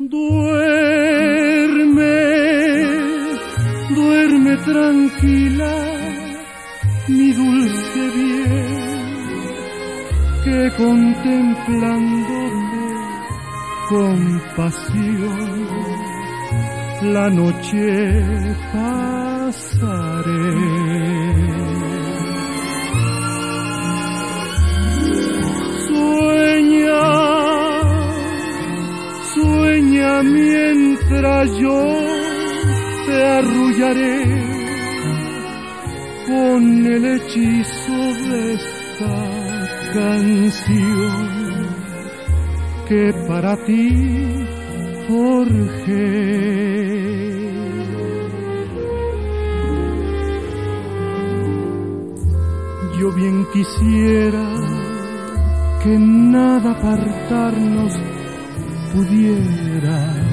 Duerme, duerme tranquila, mi dulce bien, que contemplándote con pasión la noche pasaré. Yo te arrullaré con el hechizo de esta canción que para ti forjé. Yo bien quisiera que nada apartarnos pudiera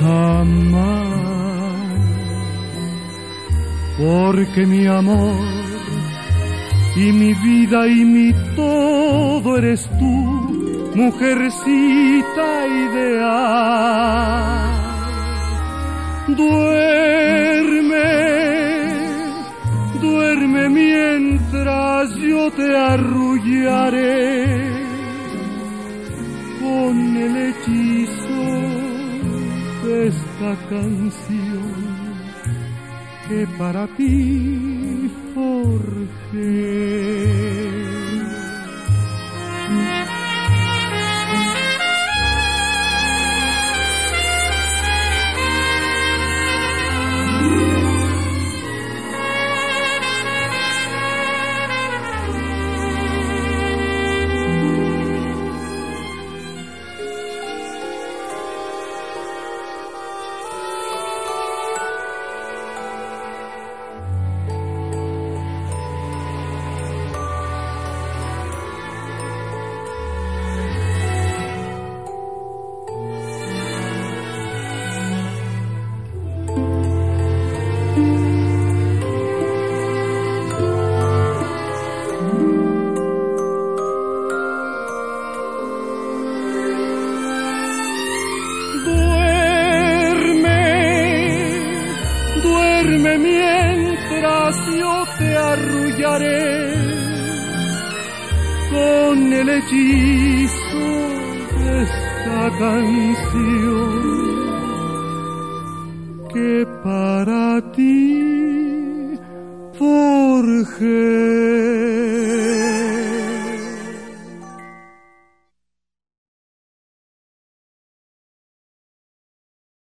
jamás, porque mi amor y mi vida y mi todo eres tú, mujercita ideal. Duerme, duerme mientras yo te arrullaré con el hechizo esta canción que para ti forjé. Con el hechizo de esta canción que para ti forjé.